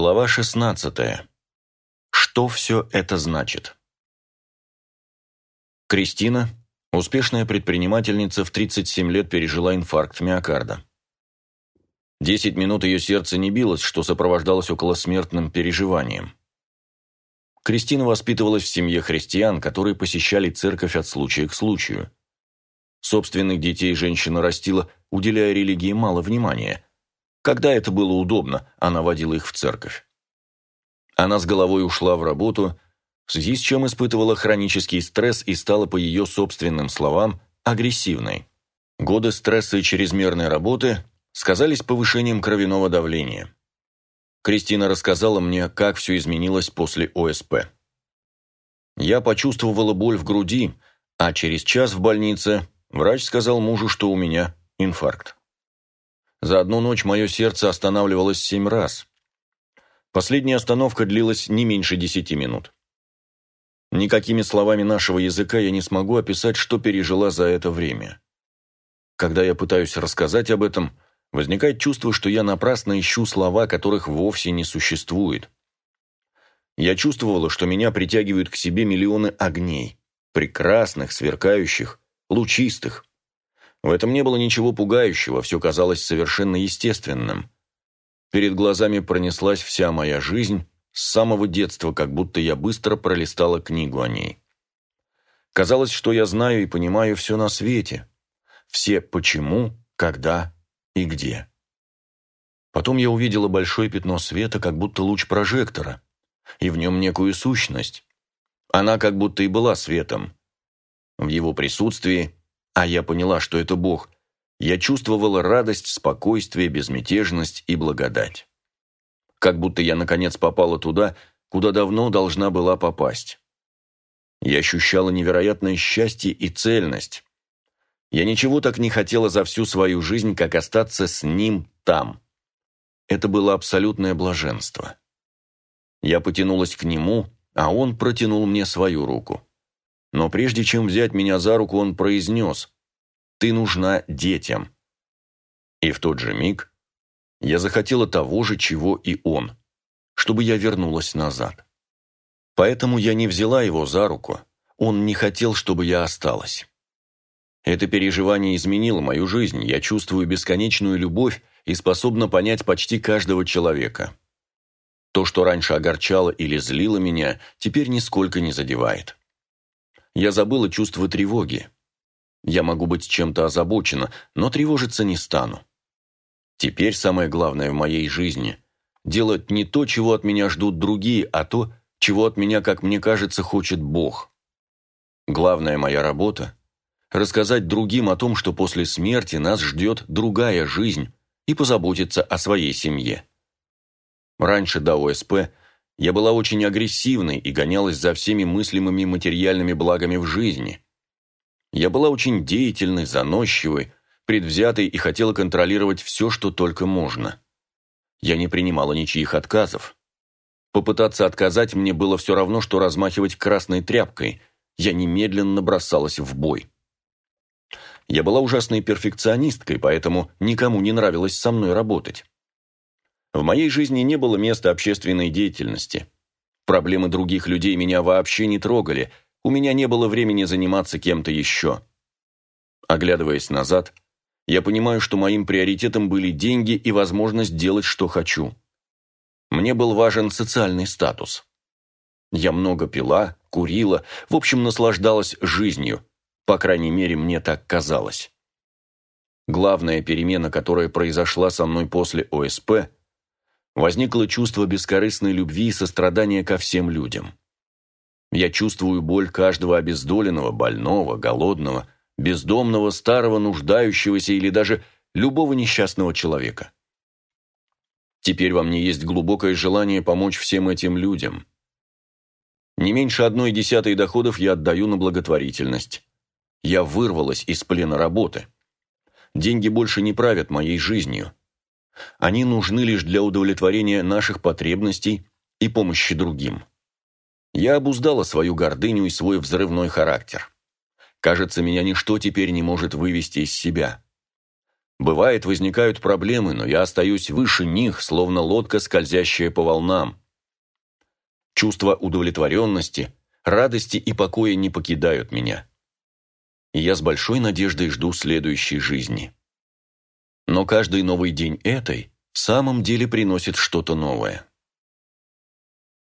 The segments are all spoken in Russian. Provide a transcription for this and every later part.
Глава 16. Что все это значит? Кристина, успешная предпринимательница, в 37 лет пережила инфаркт миокарда. Десять минут ее сердце не билось, что сопровождалось околосмертным переживанием. Кристина воспитывалась в семье христиан, которые посещали церковь от случая к случаю. Собственных детей женщина растила, уделяя религии мало внимания – когда это было удобно, она водила их в церковь. Она с головой ушла в работу, в связи с чем испытывала хронический стресс и стала, по ее собственным словам, агрессивной. Годы стресса и чрезмерной работы сказались повышением кровяного давления. Кристина рассказала мне, как все изменилось после ОСП. Я почувствовала боль в груди, а через час в больнице врач сказал мужу, что у меня инфаркт. За одну ночь мое сердце останавливалось семь раз. Последняя остановка длилась не меньше десяти минут. Никакими словами нашего языка я не смогу описать, что пережила за это время. Когда я пытаюсь рассказать об этом, возникает чувство, что я напрасно ищу слова, которых вовсе не существует. Я чувствовала, что меня притягивают к себе миллионы огней, прекрасных, сверкающих, лучистых. В этом не было ничего пугающего, все казалось совершенно естественным. Перед глазами пронеслась вся моя жизнь, с самого детства, как будто я быстро пролистала книгу о ней. Казалось, что я знаю и понимаю все на свете. Все почему, когда и где. Потом я увидела большое пятно света, как будто луч прожектора, и в нем некую сущность. Она как будто и была светом. В его присутствии а я поняла, что это Бог, я чувствовала радость, спокойствие, безмятежность и благодать. Как будто я, наконец, попала туда, куда давно должна была попасть. Я ощущала невероятное счастье и цельность. Я ничего так не хотела за всю свою жизнь, как остаться с ним там. Это было абсолютное блаженство. Я потянулась к нему, а он протянул мне свою руку. Но прежде чем взять меня за руку, он произнес «Ты нужна детям». И в тот же миг я захотела того же, чего и он, чтобы я вернулась назад. Поэтому я не взяла его за руку, он не хотел, чтобы я осталась. Это переживание изменило мою жизнь, я чувствую бесконечную любовь и способна понять почти каждого человека. То, что раньше огорчало или злило меня, теперь нисколько не задевает я забыла чувство тревоги. Я могу быть чем-то озабочена, но тревожиться не стану. Теперь самое главное в моей жизни – делать не то, чего от меня ждут другие, а то, чего от меня, как мне кажется, хочет Бог. Главная моя работа – рассказать другим о том, что после смерти нас ждет другая жизнь и позаботиться о своей семье. Раньше до ОСП я была очень агрессивной и гонялась за всеми мыслимыми материальными благами в жизни. Я была очень деятельной, заносчивой, предвзятой и хотела контролировать все, что только можно. Я не принимала ничьих отказов. Попытаться отказать мне было все равно, что размахивать красной тряпкой. Я немедленно бросалась в бой. Я была ужасной перфекционисткой, поэтому никому не нравилось со мной работать. В моей жизни не было места общественной деятельности. Проблемы других людей меня вообще не трогали, у меня не было времени заниматься кем-то еще. Оглядываясь назад, я понимаю, что моим приоритетом были деньги и возможность делать, что хочу. Мне был важен социальный статус. Я много пила, курила, в общем, наслаждалась жизнью. По крайней мере, мне так казалось. Главная перемена, которая произошла со мной после ОСП – возникло чувство бескорыстной любви и сострадания ко всем людям. Я чувствую боль каждого обездоленного, больного, голодного, бездомного, старого, нуждающегося или даже любого несчастного человека. Теперь во мне есть глубокое желание помочь всем этим людям. Не меньше одной десятой доходов я отдаю на благотворительность. Я вырвалась из плена работы. Деньги больше не правят моей жизнью. Они нужны лишь для удовлетворения наших потребностей и помощи другим. Я обуздала свою гордыню и свой взрывной характер. Кажется, меня ничто теперь не может вывести из себя. Бывает, возникают проблемы, но я остаюсь выше них, словно лодка, скользящая по волнам. Чувство удовлетворенности, радости и покоя не покидают меня. И я с большой надеждой жду следующей жизни. Но каждый новый день этой в самом деле приносит что-то новое.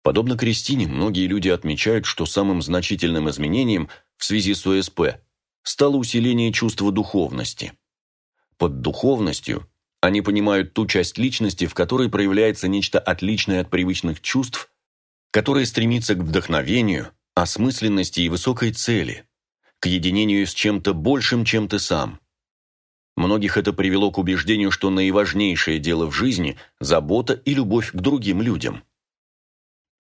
Подобно Кристине, многие люди отмечают, что самым значительным изменением в связи с ОСП стало усиление чувства духовности. Под духовностью они понимают ту часть личности, в которой проявляется нечто отличное от привычных чувств, которое стремится к вдохновению, осмысленности и высокой цели, к единению с чем-то большим, чем ты сам. Многих это привело к убеждению, что наиважнейшее дело в жизни – забота и любовь к другим людям.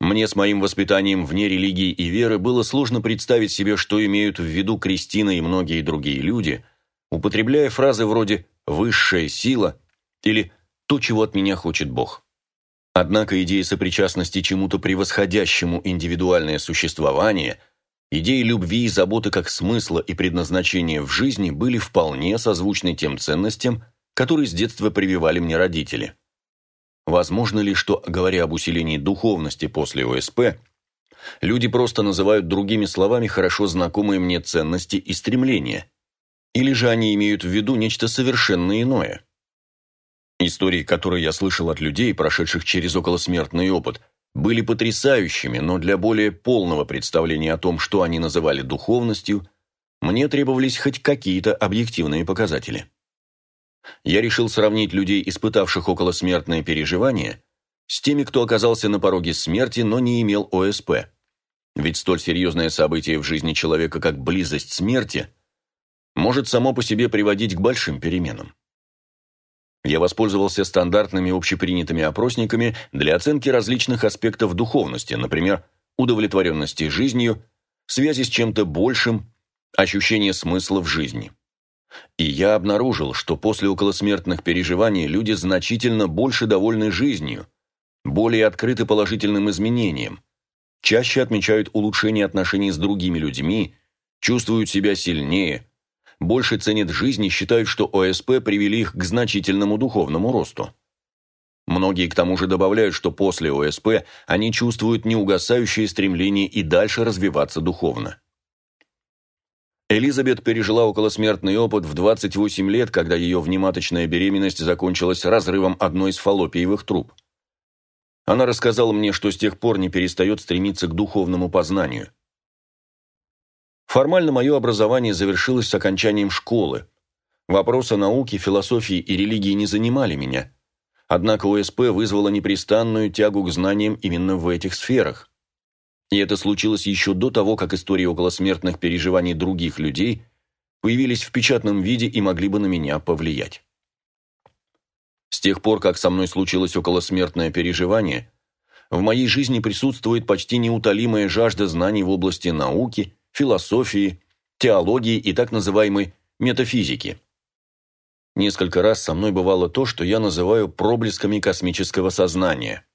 Мне с моим воспитанием вне религии и веры было сложно представить себе, что имеют в виду Кристина и многие другие люди, употребляя фразы вроде высшая сила или то, чего от меня хочет Бог. Однако идея сопричастности чему-то превосходящему индивидуальное существование, идеи любви и заботы как смысла и предназначения в жизни были вполне созвучны тем ценностям, которые с детства прививали мне родители. Возможно ли, что, говоря об усилении духовности после ОСП, люди просто называют другими словами хорошо знакомые мне ценности и стремления – или же они имеют в виду нечто совершенно иное? Истории, которые я слышал от людей, прошедших через околосмертный опыт, были потрясающими, но для более полного представления о том, что они называли духовностью, мне требовались хоть какие-то объективные показатели. Я решил сравнить людей, испытавших околосмертное переживание, с теми, кто оказался на пороге смерти, но не имел ОСП. Ведь столь серьезное событие в жизни человека, как близость смерти – может само по себе приводить к большим переменам. Я воспользовался стандартными общепринятыми опросниками для оценки различных аспектов духовности, например, удовлетворенности жизнью, связи с чем-то большим, ощущения смысла в жизни. И я обнаружил, что после околосмертных переживаний люди значительно больше довольны жизнью, более открыты положительным изменениям, чаще отмечают улучшение отношений с другими людьми, чувствуют себя сильнее, больше ценят жизнь и считают, что ОСП привели их к значительному духовному росту. Многие к тому же добавляют, что после ОСП они чувствуют неугасающее стремление и дальше развиваться духовно. Элизабет пережила околосмертный опыт в 28 лет, когда ее внематочная беременность закончилась разрывом одной из фаллопиевых труб. Она рассказала мне, что с тех пор не перестает стремиться к духовному познанию – Формально мое образование завершилось с окончанием школы. Вопросы науки, философии и религии не занимали меня. Однако ОСП вызвало непрестанную тягу к знаниям именно в этих сферах. И это случилось еще до того, как истории околосмертных переживаний других людей появились в печатном виде и могли бы на меня повлиять. С тех пор, как со мной случилось околосмертное переживание, в моей жизни присутствует почти неутолимая жажда знаний в области науки, философии, теологии и так называемой метафизики. Несколько раз со мной бывало то, что я называю проблесками космического сознания.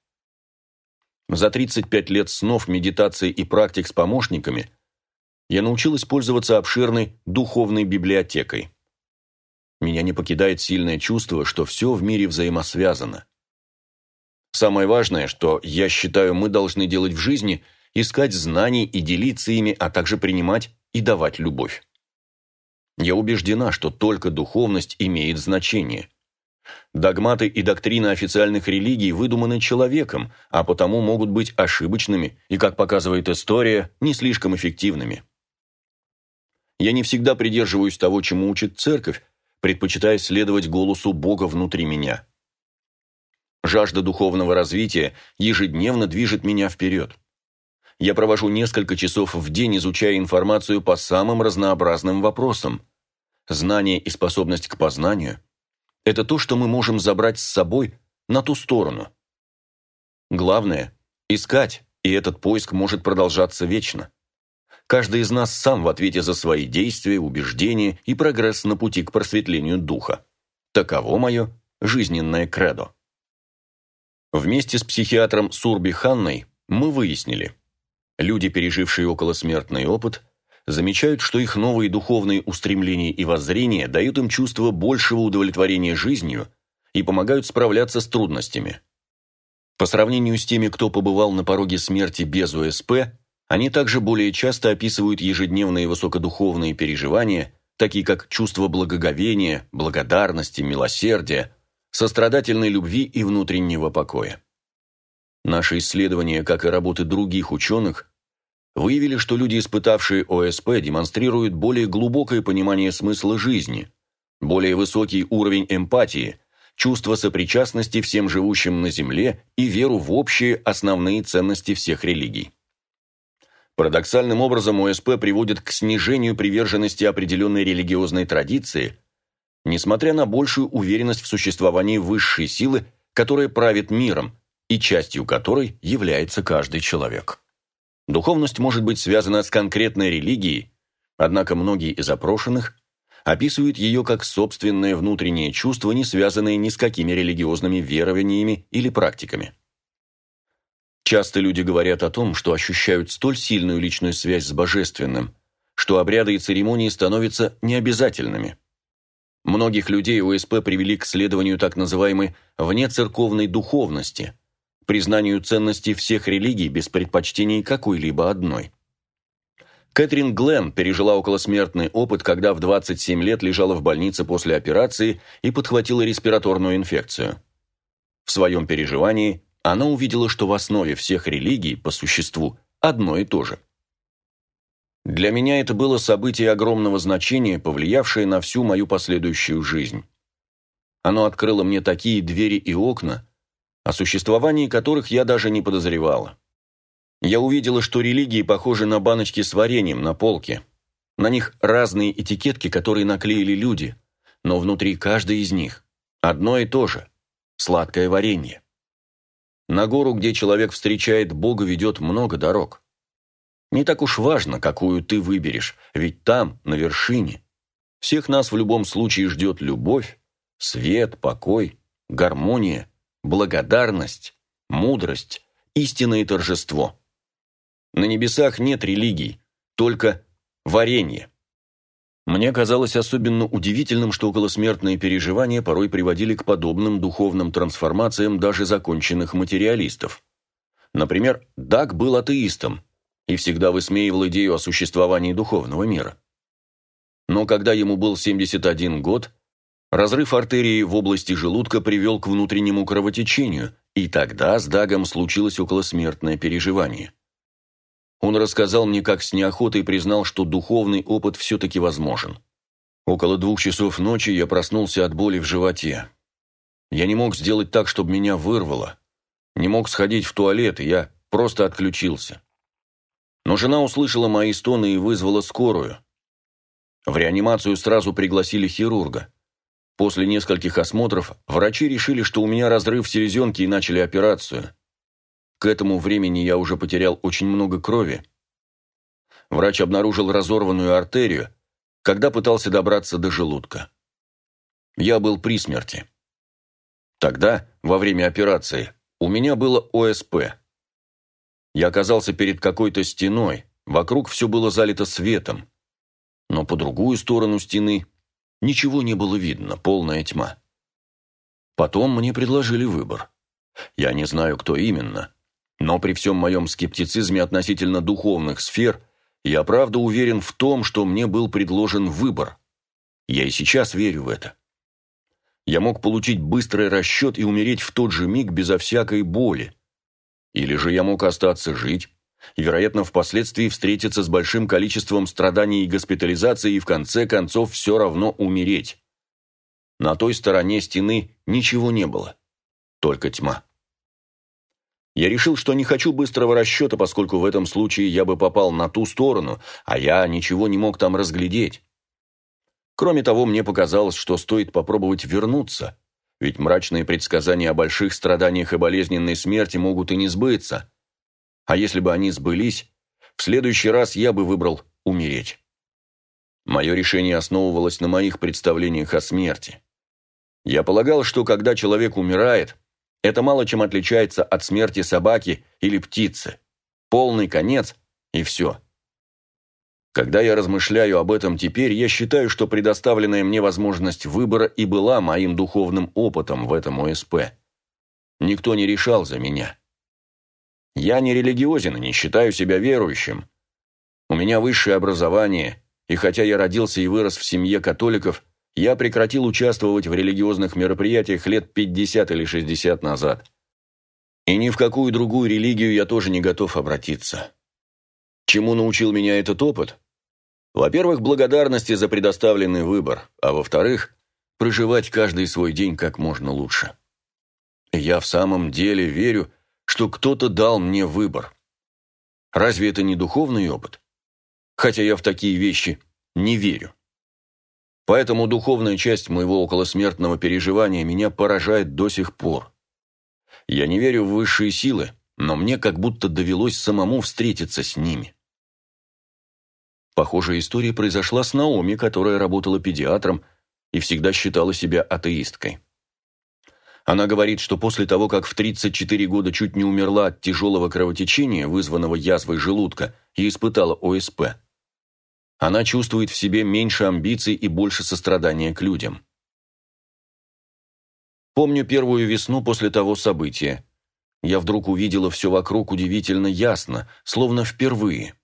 За 35 лет снов, медитации и практик с помощниками я научилась пользоваться обширной духовной библиотекой. Меня не покидает сильное чувство, что все в мире взаимосвязано. Самое важное, что я считаю, мы должны делать в жизни – искать знаний и делиться ими, а также принимать и давать любовь. Я убеждена, что только духовность имеет значение. Догматы и доктрины официальных религий выдуманы человеком, а потому могут быть ошибочными и, как показывает история, не слишком эффективными. Я не всегда придерживаюсь того, чему учит церковь, предпочитая следовать голосу Бога внутри меня. Жажда духовного развития ежедневно движет меня вперед я провожу несколько часов в день, изучая информацию по самым разнообразным вопросам. Знание и способность к познанию – это то, что мы можем забрать с собой на ту сторону. Главное – искать, и этот поиск может продолжаться вечно. Каждый из нас сам в ответе за свои действия, убеждения и прогресс на пути к просветлению духа. Таково мое жизненное кредо. Вместе с психиатром Сурби Ханной мы выяснили – Люди, пережившие околосмертный опыт, замечают, что их новые духовные устремления и воззрения дают им чувство большего удовлетворения жизнью и помогают справляться с трудностями. По сравнению с теми, кто побывал на пороге смерти без ОСП, они также более часто описывают ежедневные высокодуховные переживания, такие как чувство благоговения, благодарности, милосердия, сострадательной любви и внутреннего покоя. Наши исследования, как и работы других ученых, выявили, что люди, испытавшие ОСП, демонстрируют более глубокое понимание смысла жизни, более высокий уровень эмпатии, чувство сопричастности всем живущим на Земле и веру в общие основные ценности всех религий. Парадоксальным образом ОСП приводит к снижению приверженности определенной религиозной традиции, несмотря на большую уверенность в существовании высшей силы, которая правит миром, и частью которой является каждый человек. Духовность может быть связана с конкретной религией, однако многие из опрошенных описывают ее как собственное внутреннее чувство, не связанное ни с какими религиозными верованиями или практиками. Часто люди говорят о том, что ощущают столь сильную личную связь с Божественным, что обряды и церемонии становятся необязательными. Многих людей ОСП привели к следованию так называемой внецерковной духовности – признанию ценности всех религий без предпочтений какой-либо одной. Кэтрин Глен пережила околосмертный опыт, когда в 27 лет лежала в больнице после операции и подхватила респираторную инфекцию. В своем переживании она увидела, что в основе всех религий, по существу, одно и то же. Для меня это было событие огромного значения, повлиявшее на всю мою последующую жизнь. Оно открыло мне такие двери и окна, о существовании которых я даже не подозревала. Я увидела, что религии похожи на баночки с вареньем на полке. На них разные этикетки, которые наклеили люди, но внутри каждой из них одно и то же – сладкое варенье. На гору, где человек встречает Бога, ведет много дорог. Не так уж важно, какую ты выберешь, ведь там, на вершине, всех нас в любом случае ждет любовь, свет, покой, гармония благодарность, мудрость, истинное торжество. На небесах нет религий, только варенье. Мне казалось особенно удивительным, что околосмертные переживания порой приводили к подобным духовным трансформациям даже законченных материалистов. Например, Даг был атеистом и всегда высмеивал идею о существовании духовного мира. Но когда ему был 71 год, Разрыв артерии в области желудка привел к внутреннему кровотечению, и тогда с Дагом случилось околосмертное переживание. Он рассказал мне, как с неохотой признал, что духовный опыт все-таки возможен. Около двух часов ночи я проснулся от боли в животе. Я не мог сделать так, чтобы меня вырвало. Не мог сходить в туалет, и я просто отключился. Но жена услышала мои стоны и вызвала скорую. В реанимацию сразу пригласили хирурга. После нескольких осмотров врачи решили, что у меня разрыв селезенки и начали операцию. К этому времени я уже потерял очень много крови. Врач обнаружил разорванную артерию, когда пытался добраться до желудка. Я был при смерти. Тогда, во время операции, у меня было ОСП. Я оказался перед какой-то стеной, вокруг все было залито светом. Но по другую сторону стены Ничего не было видно, полная тьма. Потом мне предложили выбор. Я не знаю, кто именно, но при всем моем скептицизме относительно духовных сфер, я правда уверен в том, что мне был предложен выбор. Я и сейчас верю в это. Я мог получить быстрый расчет и умереть в тот же миг безо всякой боли. Или же я мог остаться жить, вероятно, впоследствии встретиться с большим количеством страданий и госпитализации и в конце концов все равно умереть. На той стороне стены ничего не было, только тьма. Я решил, что не хочу быстрого расчета, поскольку в этом случае я бы попал на ту сторону, а я ничего не мог там разглядеть. Кроме того, мне показалось, что стоит попробовать вернуться, ведь мрачные предсказания о больших страданиях и болезненной смерти могут и не сбыться – а если бы они сбылись, в следующий раз я бы выбрал умереть. Мое решение основывалось на моих представлениях о смерти. Я полагал, что когда человек умирает, это мало чем отличается от смерти собаки или птицы. Полный конец и все. Когда я размышляю об этом теперь, я считаю, что предоставленная мне возможность выбора и была моим духовным опытом в этом ОСП. Никто не решал за меня. Я не религиозен и не считаю себя верующим. У меня высшее образование, и хотя я родился и вырос в семье католиков, я прекратил участвовать в религиозных мероприятиях лет 50 или 60 назад. И ни в какую другую религию я тоже не готов обратиться. Чему научил меня этот опыт? Во-первых, благодарности за предоставленный выбор, а во-вторых, проживать каждый свой день как можно лучше. Я в самом деле верю, что кто-то дал мне выбор. Разве это не духовный опыт? Хотя я в такие вещи не верю. Поэтому духовная часть моего околосмертного переживания меня поражает до сих пор. Я не верю в высшие силы, но мне как будто довелось самому встретиться с ними. Похожая история произошла с Наоми, которая работала педиатром и всегда считала себя атеисткой. Она говорит, что после того, как в 34 года чуть не умерла от тяжелого кровотечения, вызванного язвой желудка, и испытала ОСП, она чувствует в себе меньше амбиций и больше сострадания к людям. Помню первую весну после того события. Я вдруг увидела все вокруг удивительно ясно, словно впервые.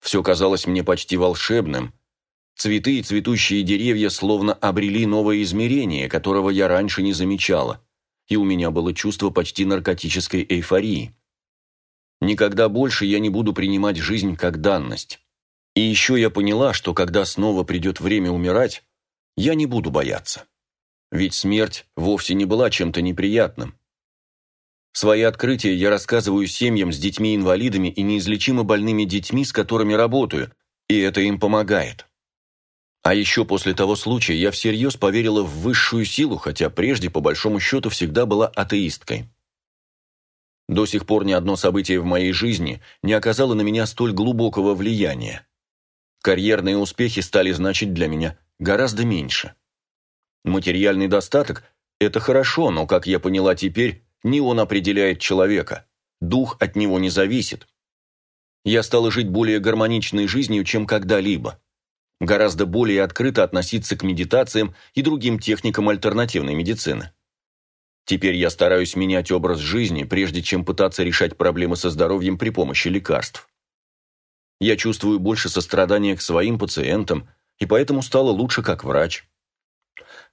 Все казалось мне почти волшебным. Цветы и цветущие деревья словно обрели новое измерение, которого я раньше не замечала, и у меня было чувство почти наркотической эйфории. Никогда больше я не буду принимать жизнь как данность. И еще я поняла, что когда снова придет время умирать, я не буду бояться. Ведь смерть вовсе не была чем-то неприятным. Свои открытия я рассказываю семьям с детьми-инвалидами и неизлечимо больными детьми, с которыми работаю, и это им помогает. А еще после того случая я всерьез поверила в высшую силу, хотя прежде, по большому счету, всегда была атеисткой. До сих пор ни одно событие в моей жизни не оказало на меня столь глубокого влияния. Карьерные успехи стали значить для меня гораздо меньше. Материальный достаток – это хорошо, но, как я поняла теперь, не он определяет человека. Дух от него не зависит. Я стала жить более гармоничной жизнью, чем когда-либо. Гораздо более открыто относиться к медитациям и другим техникам альтернативной медицины. Теперь я стараюсь менять образ жизни, прежде чем пытаться решать проблемы со здоровьем при помощи лекарств. Я чувствую больше сострадания к своим пациентам, и поэтому стала лучше как врач.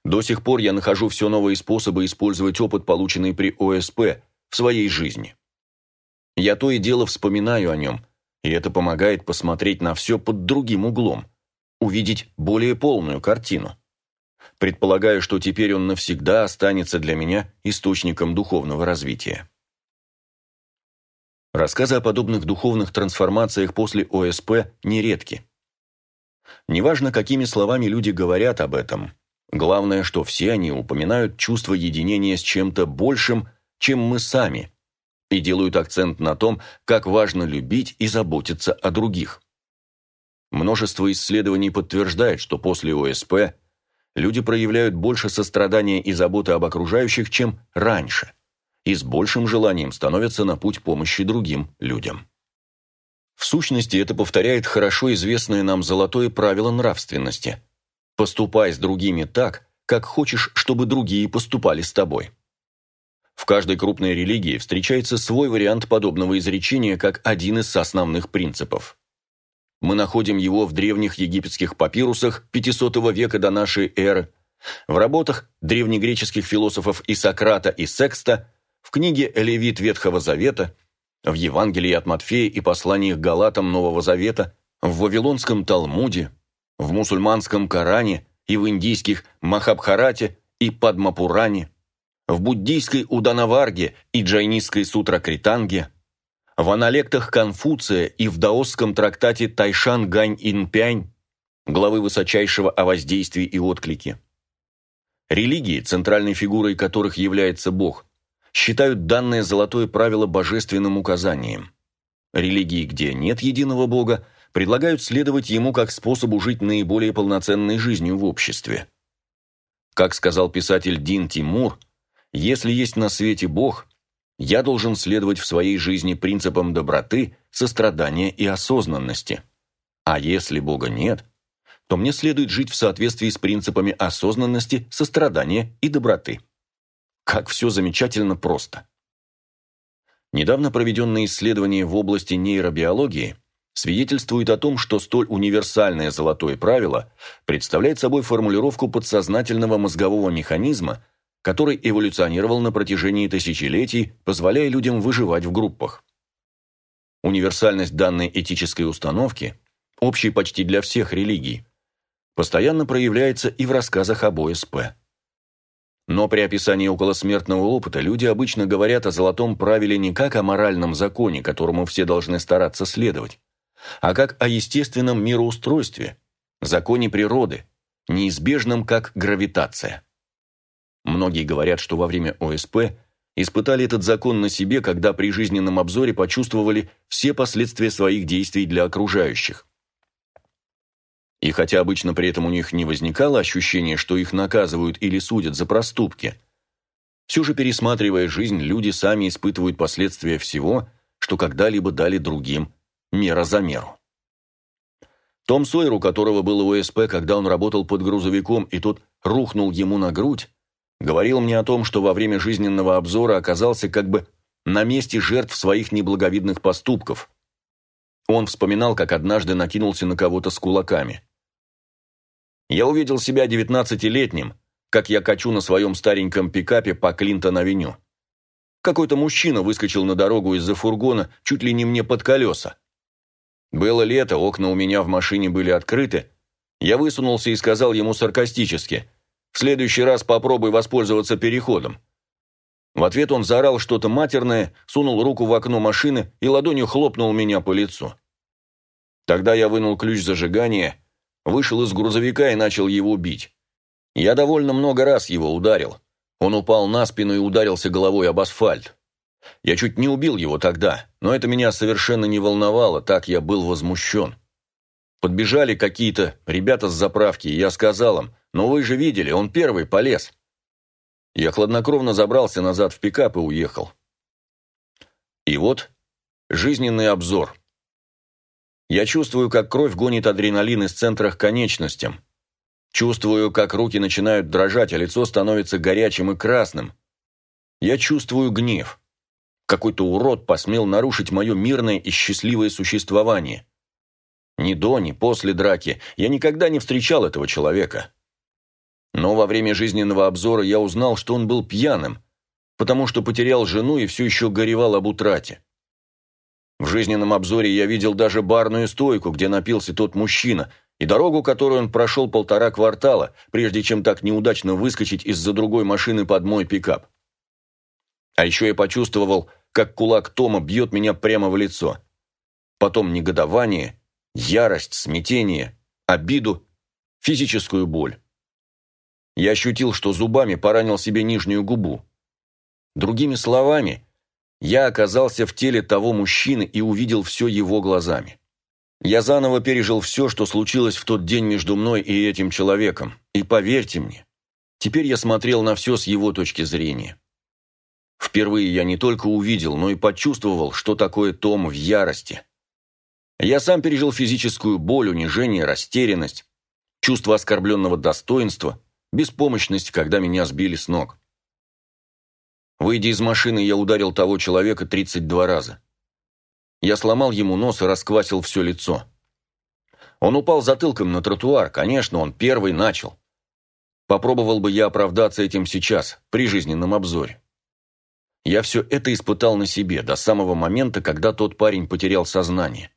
До сих пор я нахожу все новые способы использовать опыт, полученный при ОСП, в своей жизни. Я то и дело вспоминаю о нем, и это помогает посмотреть на все под другим углом, увидеть более полную картину. Предполагаю, что теперь он навсегда останется для меня источником духовного развития. Рассказы о подобных духовных трансформациях после ОСП нередки. Неважно, какими словами люди говорят об этом, главное, что все они упоминают чувство единения с чем-то большим, чем мы сами, и делают акцент на том, как важно любить и заботиться о других. Множество исследований подтверждает, что после ОСП люди проявляют больше сострадания и заботы об окружающих, чем раньше – и с большим желанием становятся на путь помощи другим людям. В сущности, это повторяет хорошо известное нам золотое правило нравственности. Поступай с другими так, как хочешь, чтобы другие поступали с тобой. В каждой крупной религии встречается свой вариант подобного изречения как один из основных принципов. Мы находим его в древних египетских папирусах 500 века до нашей эры, в работах древнегреческих философов и Сократа и Секста, в книге «Левит Ветхого Завета», в Евангелии от Матфея и посланиях Галатам Нового Завета, в Вавилонском Талмуде, в мусульманском Коране и в индийских Махабхарате и Падмапуране, в буддийской Уданаварге и джайнистской Сутра Кританге, в аналектах Конфуция и в даосском трактате Тайшан Гань Инпянь, главы высочайшего о воздействии и отклике. Религии, центральной фигурой которых является Бог, считают данное золотое правило божественным указанием. Религии, где нет единого Бога, предлагают следовать ему как способу жить наиболее полноценной жизнью в обществе. Как сказал писатель Дин Тимур, если есть на свете Бог, я должен следовать в своей жизни принципам доброты, сострадания и осознанности. А если Бога нет, то мне следует жить в соответствии с принципами осознанности, сострадания и доброты. Как все замечательно просто. Недавно проведенные исследования в области нейробиологии свидетельствуют о том, что столь универсальное золотое правило представляет собой формулировку подсознательного мозгового механизма, который эволюционировал на протяжении тысячелетий, позволяя людям выживать в группах. Универсальность данной этической установки, общей почти для всех религий, постоянно проявляется и в рассказах об ОСП. Но при описании околосмертного опыта люди обычно говорят о золотом правиле не как о моральном законе, которому все должны стараться следовать, а как о естественном мироустройстве, законе природы, неизбежном как гравитация. Многие говорят, что во время ОСП испытали этот закон на себе, когда при жизненном обзоре почувствовали все последствия своих действий для окружающих. И хотя обычно при этом у них не возникало ощущения, что их наказывают или судят за проступки, все же пересматривая жизнь, люди сами испытывают последствия всего, что когда-либо дали другим, мера за меру. Том Сойер, у которого было ОСП, когда он работал под грузовиком, и тот рухнул ему на грудь, говорил мне о том, что во время жизненного обзора оказался как бы на месте жертв своих неблаговидных поступков. Он вспоминал, как однажды накинулся на кого-то с кулаками. Я увидел себя девятнадцатилетним, как я качу на своем стареньком пикапе по Клинтон-авеню. Какой-то мужчина выскочил на дорогу из-за фургона чуть ли не мне под колеса. Было лето, окна у меня в машине были открыты. Я высунулся и сказал ему саркастически – в следующий раз попробуй воспользоваться переходом». В ответ он заорал что-то матерное, сунул руку в окно машины и ладонью хлопнул меня по лицу. Тогда я вынул ключ зажигания, вышел из грузовика и начал его бить. Я довольно много раз его ударил. Он упал на спину и ударился головой об асфальт. Я чуть не убил его тогда, но это меня совершенно не волновало, так я был возмущен. Подбежали какие-то ребята с заправки, и я сказал им, «Но вы же видели, он первый полез». Я хладнокровно забрался назад в пикап и уехал. И вот жизненный обзор. Я чувствую, как кровь гонит адреналин из центра к конечностям. Чувствую, как руки начинают дрожать, а лицо становится горячим и красным. Я чувствую гнев. Какой-то урод посмел нарушить мое мирное и счастливое существование. Ни до, ни после драки я никогда не встречал этого человека. Но во время жизненного обзора я узнал, что он был пьяным, потому что потерял жену и все еще горевал об утрате. В жизненном обзоре я видел даже барную стойку, где напился тот мужчина, и дорогу, которую он прошел полтора квартала, прежде чем так неудачно выскочить из-за другой машины под мой пикап. А еще я почувствовал, как кулак Тома бьет меня прямо в лицо. Потом негодование Ярость, смятение, обиду, физическую боль. Я ощутил, что зубами поранил себе нижнюю губу. Другими словами, я оказался в теле того мужчины и увидел все его глазами. Я заново пережил все, что случилось в тот день между мной и этим человеком. И поверьте мне, теперь я смотрел на все с его точки зрения. Впервые я не только увидел, но и почувствовал, что такое Том в ярости. Я сам пережил физическую боль, унижение, растерянность, чувство оскорбленного достоинства, беспомощность, когда меня сбили с ног. Выйдя из машины, я ударил того человека 32 раза. Я сломал ему нос и расквасил все лицо. Он упал затылком на тротуар, конечно, он первый начал. Попробовал бы я оправдаться этим сейчас, при жизненном обзоре. Я все это испытал на себе, до самого момента, когда тот парень потерял сознание.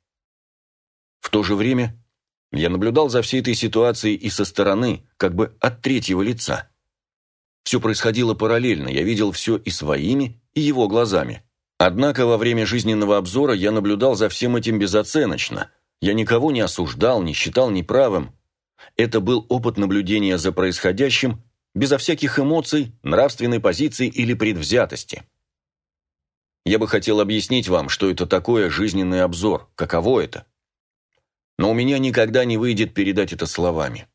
В то же время я наблюдал за всей этой ситуацией и со стороны, как бы от третьего лица. Все происходило параллельно, я видел все и своими, и его глазами. Однако во время жизненного обзора я наблюдал за всем этим безоценочно. Я никого не осуждал, не считал неправым. Это был опыт наблюдения за происходящим, безо всяких эмоций, нравственной позиции или предвзятости. Я бы хотел объяснить вам, что это такое жизненный обзор, каково это. Но у меня никогда не выйдет передать это словами.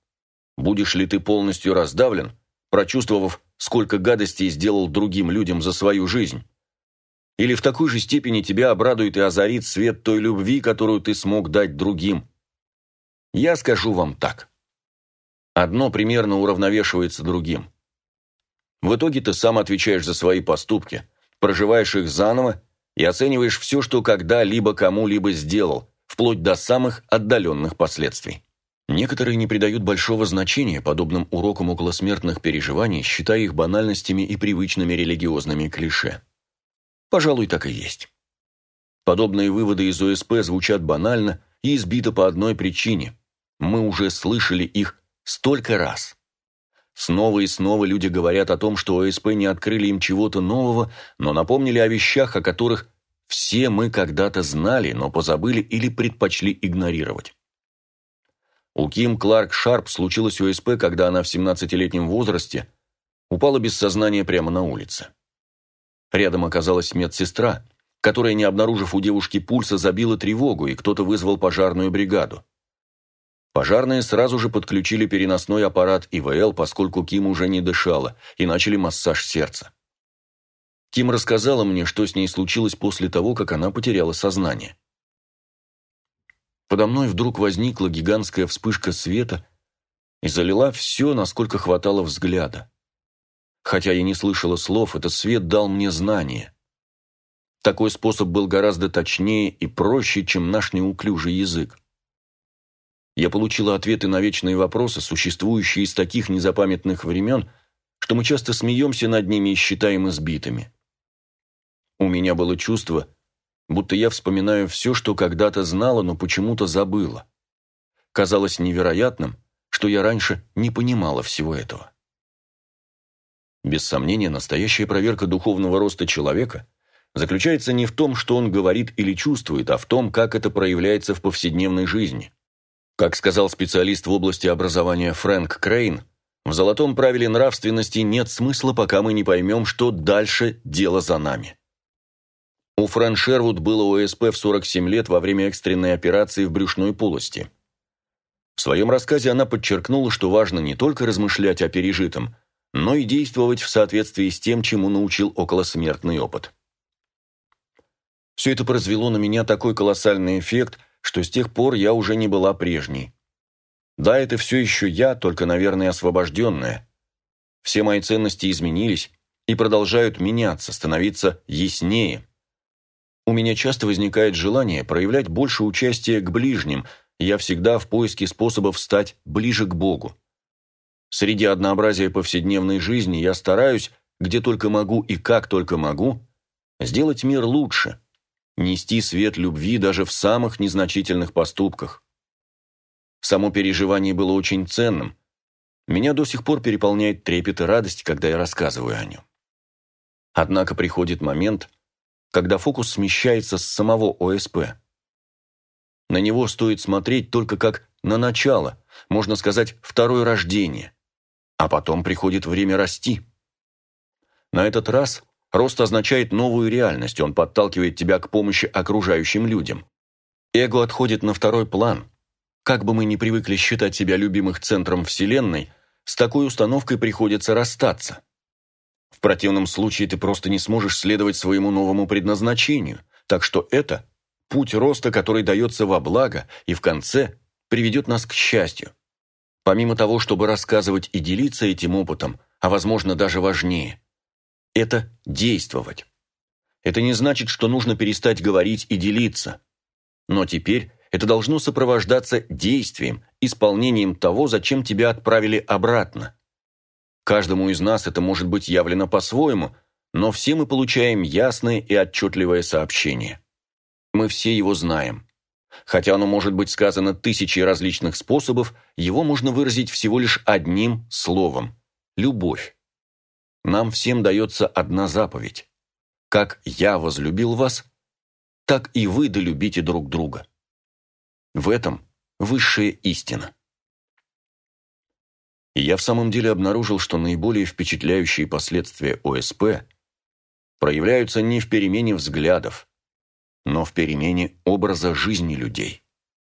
Будешь ли ты полностью раздавлен, прочувствовав, сколько гадостей сделал другим людям за свою жизнь? Или в такой же степени тебя обрадует и озарит свет той любви, которую ты смог дать другим? Я скажу вам так. Одно примерно уравновешивается другим. В итоге ты сам отвечаешь за свои поступки, проживаешь их заново и оцениваешь все, что когда-либо кому-либо сделал, вплоть до самых отдаленных последствий. Некоторые не придают большого значения подобным урокам околосмертных переживаний, считая их банальностями и привычными религиозными клише. Пожалуй, так и есть. Подобные выводы из ОСП звучат банально и избито по одной причине. Мы уже слышали их столько раз. Снова и снова люди говорят о том, что ОСП не открыли им чего-то нового, но напомнили о вещах, о которых все мы когда-то знали, но позабыли или предпочли игнорировать. У Ким Кларк Шарп случилось ОСП, когда она в 17-летнем возрасте упала без сознания прямо на улице. Рядом оказалась медсестра, которая, не обнаружив у девушки пульса, забила тревогу, и кто-то вызвал пожарную бригаду. Пожарные сразу же подключили переносной аппарат ИВЛ, поскольку Ким уже не дышала, и начали массаж сердца. Ким рассказала мне, что с ней случилось после того, как она потеряла сознание. Подо мной вдруг возникла гигантская вспышка света и залила все, насколько хватало взгляда. Хотя я не слышала слов, этот свет дал мне знание. Такой способ был гораздо точнее и проще, чем наш неуклюжий язык. Я получила ответы на вечные вопросы, существующие из таких незапамятных времен, что мы часто смеемся над ними и считаем избитыми. У меня было чувство, будто я вспоминаю все, что когда-то знала, но почему-то забыла. Казалось невероятным, что я раньше не понимала всего этого. Без сомнения, настоящая проверка духовного роста человека заключается не в том, что он говорит или чувствует, а в том, как это проявляется в повседневной жизни. Как сказал специалист в области образования Фрэнк Крейн, в золотом правиле нравственности нет смысла, пока мы не поймем, что дальше дело за нами. У Фран Шервуд было ОСП в 47 лет во время экстренной операции в брюшной полости. В своем рассказе она подчеркнула, что важно не только размышлять о пережитом, но и действовать в соответствии с тем, чему научил околосмертный опыт. Все это произвело на меня такой колоссальный эффект, что с тех пор я уже не была прежней. Да, это все еще я, только, наверное, освобожденная. Все мои ценности изменились и продолжают меняться, становиться яснее. У меня часто возникает желание проявлять больше участия к ближним, я всегда в поиске способов стать ближе к Богу. Среди однообразия повседневной жизни я стараюсь, где только могу и как только могу, сделать мир лучше, нести свет любви даже в самых незначительных поступках. Само переживание было очень ценным. Меня до сих пор переполняет трепет и радость, когда я рассказываю о нем. Однако приходит момент – когда фокус смещается с самого ОСП. На него стоит смотреть только как на начало, можно сказать, второе рождение. А потом приходит время расти. На этот раз рост означает новую реальность, он подталкивает тебя к помощи окружающим людям. Эго отходит на второй план. Как бы мы ни привыкли считать себя любимых центром Вселенной, с такой установкой приходится расстаться. В противном случае ты просто не сможешь следовать своему новому предназначению, так что это путь роста, который дается во благо и в конце приведет нас к счастью. Помимо того, чтобы рассказывать и делиться этим опытом, а возможно даже важнее, это действовать. Это не значит, что нужно перестать говорить и делиться. Но теперь это должно сопровождаться действием, исполнением того, зачем тебя отправили обратно. Каждому из нас это может быть явлено по-своему, но все мы получаем ясное и отчетливое сообщение. Мы все его знаем. Хотя оно может быть сказано тысячей различных способов, его можно выразить всего лишь одним словом – любовь. Нам всем дается одна заповедь. Как я возлюбил вас, так и вы долюбите друг друга. В этом высшая истина. И я в самом деле обнаружил, что наиболее впечатляющие последствия ОСП проявляются не в перемене взглядов, но в перемене образа жизни людей.